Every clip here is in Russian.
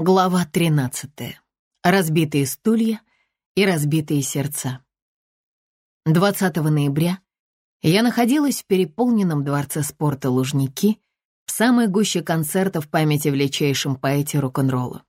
Глава 13. Разбитые стулья и разбитые сердца. 20 ноября я находилась в переполненном дворце спорта Лужники в самой гуще концерта в памяти величайшем поэте рок-н-ролла.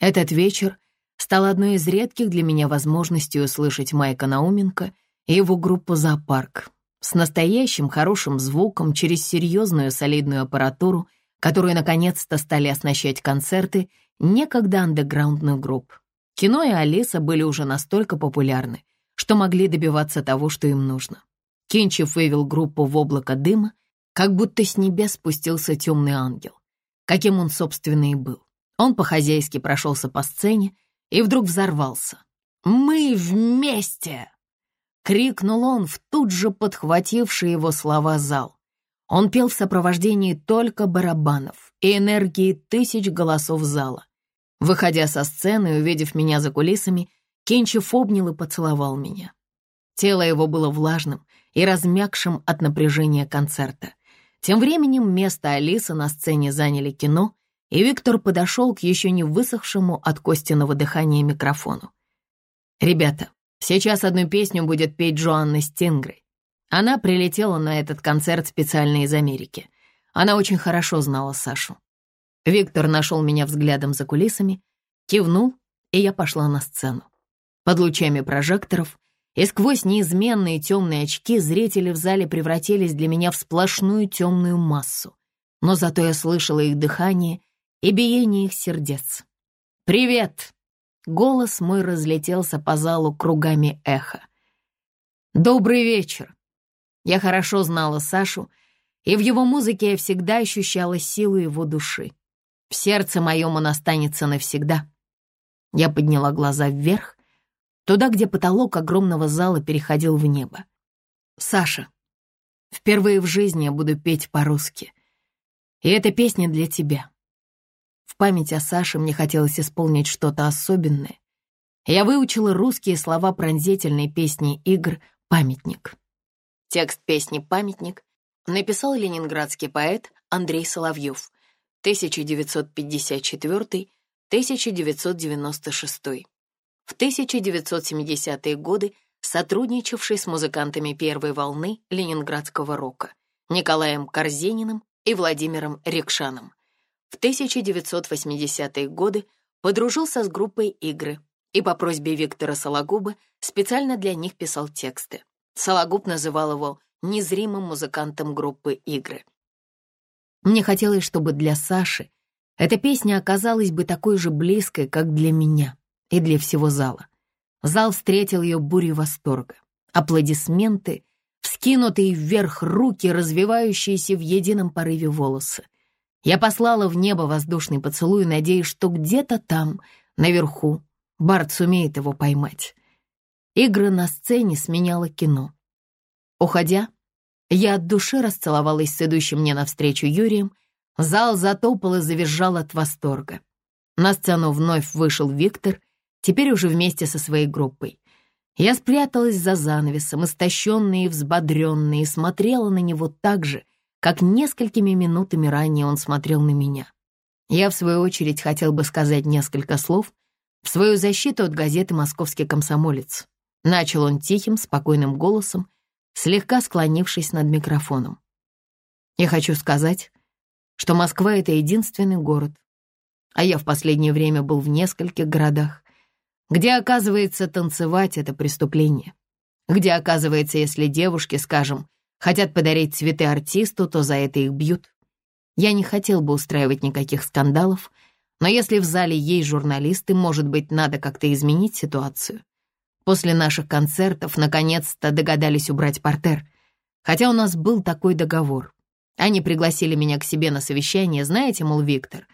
Этот вечер стал одной из редких для меня возможностей услышать Майка Науменко и его группу «Зоопарк» с настоящим хорошим звуком через серьезную солидную аппаратуру, которую наконец-то стали оснащать концерты — некогда андеграундных групп. Кино и Алиса были уже настолько популярны, что могли добиваться того, что им нужно. Кинчев вывел группу в облако дыма, как будто с небес спустился темный ангел, каким он, собственно, и был. Он по-хозяйски прошелся по сцене и вдруг взорвался. «Мы вместе!» — крикнул он в тут же подхвативший его слова зал. Он пел в сопровождении только барабанов и энергии тысяч голосов зала. Выходя со сцены и увидев меня за кулисами, Кенчев обнял и поцеловал меня. Тело его было влажным и размягшим от напряжения концерта. Тем временем место Алисы на сцене заняли кино, и Виктор подошел к еще не высохшему от Костиного дыхания микрофону. «Ребята, сейчас одну песню будет петь Джоанна Стингрей. Она прилетела на этот концерт специально из Америки. Она очень хорошо знала Сашу. Виктор нашел меня взглядом за кулисами, кивнул, и я пошла на сцену. Под лучами прожекторов и сквозь неизменные темные очки зрители в зале превратились для меня в сплошную темную массу, но зато я слышала их дыхание и биение их сердец. «Привет!» Голос мой разлетелся по залу кругами эха. «Добрый вечер!» Я хорошо знала Сашу, и в его музыке я всегда ощущала силу его души. В сердце моем он останется навсегда. Я подняла глаза вверх, туда, где потолок огромного зала переходил в небо. «Саша, впервые в жизни я буду петь по-русски. И эта песня для тебя». В память о Саше мне хотелось исполнить что-то особенное. Я выучила русские слова пронзительной песни игр «Памятник». Текст песни «Памятник» написал ленинградский поэт Андрей Соловьев — 1954-1996. В 1970-е годы сотрудничавший с музыкантами первой волны ленинградского рока Николаем Корзениным и Владимиром Рекшаном. В 1980-е годы подружился с группой «Игры» и по просьбе Виктора Сологуба специально для них писал тексты. Сологуб называл его незримым музыкантом группы «Игры». Мне хотелось, чтобы для Саши эта песня оказалась бы такой же близкой, как для меня и для всего зала. Зал встретил ее бурей восторга. Аплодисменты, вскинутые вверх руки, развивающиеся в едином порыве волосы. Я послала в небо воздушный поцелуй, надеясь, что где-то там, наверху, Барт сумеет его поймать. Игры на сцене сменяло кино. Уходя, я от души расцеловалась с идущим мне навстречу Юрием. Зал затопал и завизжал от восторга. На сцену вновь вышел Виктор, теперь уже вместе со своей группой. Я спряталась за занавесом, истощенная и взбодренная, и смотрела на него так же, как несколькими минутами ранее он смотрел на меня. Я, в свою очередь, хотел бы сказать несколько слов в свою защиту от газеты «Московский комсомолец». Начал он тихим, спокойным голосом, слегка склонившись над микрофоном. «Я хочу сказать, что Москва — это единственный город, а я в последнее время был в нескольких городах, где, оказывается, танцевать — это преступление, где, оказывается, если девушки, скажем, хотят подарить цветы артисту, то за это их бьют. Я не хотел бы устраивать никаких скандалов, но если в зале есть журналисты, может быть, надо как-то изменить ситуацию. После наших концертов наконец-то догадались убрать портер, хотя у нас был такой договор. Они пригласили меня к себе на совещание, знаете, мол, Виктор,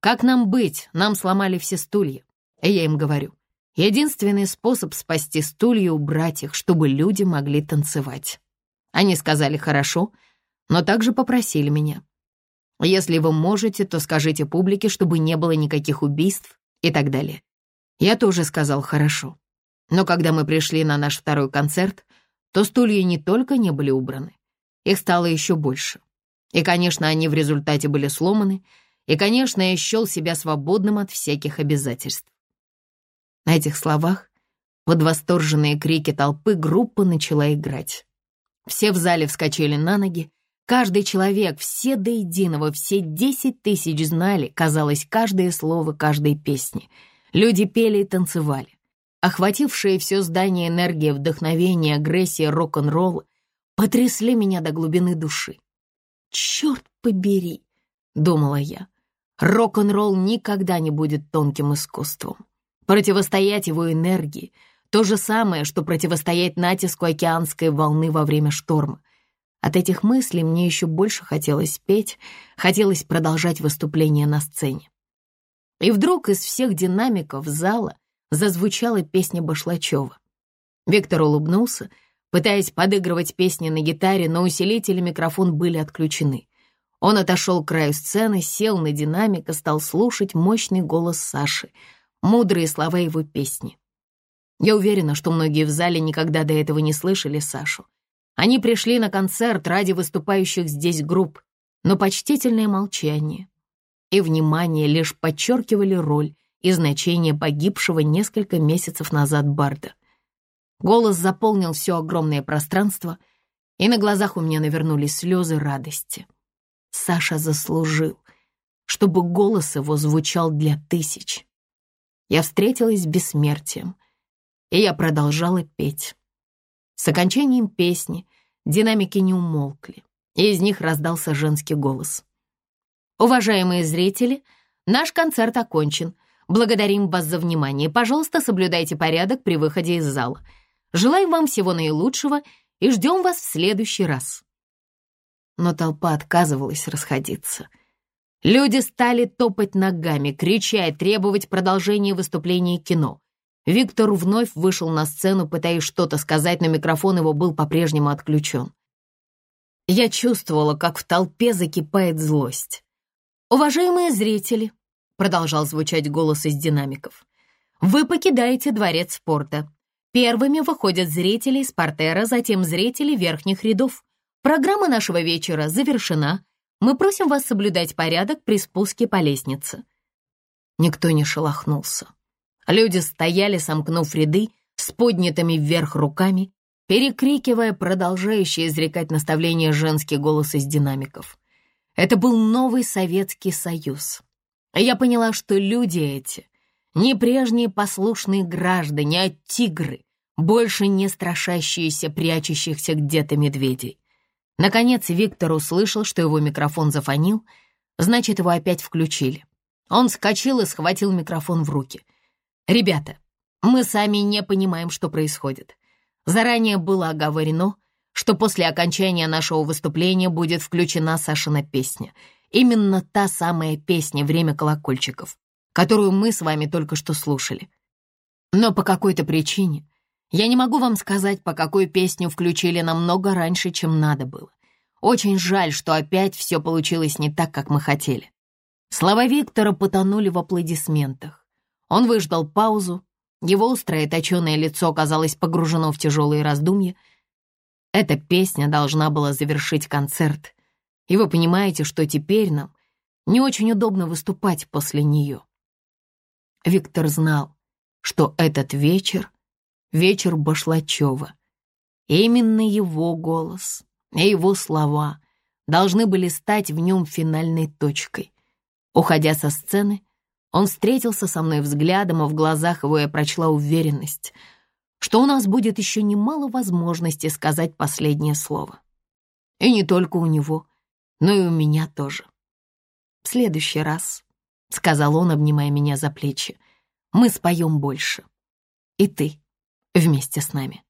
как нам быть, нам сломали все стулья. И я им говорю, единственный способ спасти стулья — убрать их, чтобы люди могли танцевать. Они сказали «хорошо», но также попросили меня. Если вы можете, то скажите публике, чтобы не было никаких убийств и так далее. Я тоже сказал «хорошо». Но когда мы пришли на наш второй концерт, то стулья не только не были убраны, их стало еще больше. И, конечно, они в результате были сломаны, И, конечно, я счел себя свободным от всяких обязательств. На этих словах, под восторженные крики толпы, группа начала играть. Все в зале вскочили на ноги, Каждый человек, все до единого, все десять тысяч знали, казалось, каждое слово каждой песни. Люди пели и танцевали. Охватившие все здание энергия, вдохновение, агрессия, рок-н-ролл потрясли меня до глубины души. «Черт побери!» — думала я. «Рок-н-ролл никогда не будет тонким искусством. Противостоять его энергии — то же самое, что противостоять натиску океанской волны во время шторма. От этих мыслей мне еще больше хотелось петь, хотелось продолжать выступление на сцене. И вдруг из всех динамиков зала зазвучала песня Башлачева. Виктор улыбнулся, пытаясь подыгрывать песни на гитаре, но усилитель и микрофон были отключены. Он отошел к краю сцены, сел на динамик и стал слушать мощный голос Саши, мудрые слова его песни. Я уверена, что многие в зале никогда до этого не слышали Сашу. Они пришли на концерт ради выступающих здесь групп, но почтительное молчание и внимание лишь подчеркивали роль и значение погибшего несколько месяцев назад Барда. Голос заполнил все огромное пространство, и на глазах у меня навернулись слезы радости. Саша заслужил, чтобы голос его звучал для тысяч. Я встретилась с бессмертием, и я продолжала петь. С окончанием песни динамики не умолкли, и из них раздался женский голос. «Уважаемые зрители, наш концерт окончен. Благодарим вас за внимание. Пожалуйста, соблюдайте порядок при выходе из зала. Желаем вам всего наилучшего и ждем вас в следующий раз». Но толпа отказывалась расходиться. Люди стали топать ногами, кричать, требовать продолжения выступления кино. Виктор вновь вышел на сцену, пытаясь что-то сказать, но микрофон его был по-прежнему отключен. Я чувствовала, как в толпе закипает злость. «Уважаемые зрители», — продолжал звучать голос из динамиков, «вы покидаете дворец спорта. Первыми выходят зрители из портера, затем зрители верхних рядов. Программа нашего вечера завершена. Мы просим вас соблюдать порядок при спуске по лестнице». Никто не шелохнулся. Люди стояли, сомкнув ряды, с поднятыми вверх руками, перекрикивая продолжающий изрекать наставления женский голос из динамиков. Это был новый Советский Союз. Я поняла, что люди эти не прежние послушные граждане, а тигры, больше не страшащиеся прячущихся где-то медведей. Наконец Виктор услышал, что его микрофон зафонил, значит, его опять включили. Он вскочил и схватил микрофон в руки — «Ребята, мы сами не понимаем, что происходит. Заранее было оговорено, что после окончания нашего выступления будет включена Сашина песня. Именно та самая песня «Время колокольчиков», которую мы с вами только что слушали. Но по какой-то причине я не могу вам сказать, по какой песню включили намного раньше, чем надо было. Очень жаль, что опять все получилось не так, как мы хотели. Слова Виктора потонули в аплодисментах. Он выждал паузу, его острое точеное лицо оказалось погружено в тяжелые раздумья. Эта песня должна была завершить концерт, и вы понимаете, что теперь нам не очень удобно выступать после нее. Виктор знал, что этот вечер — вечер Башлачева. Именно его голос и его слова должны были стать в нем финальной точкой. Уходя со сцены, он встретился со мной взглядом, а в глазах его я прочла уверенность, что у нас будет еще немало возможностей сказать последнее слово. И не только у него, но и у меня тоже. «В следующий раз», — сказал он, обнимая меня за плечи, — «мы споем больше. И ты вместе с нами».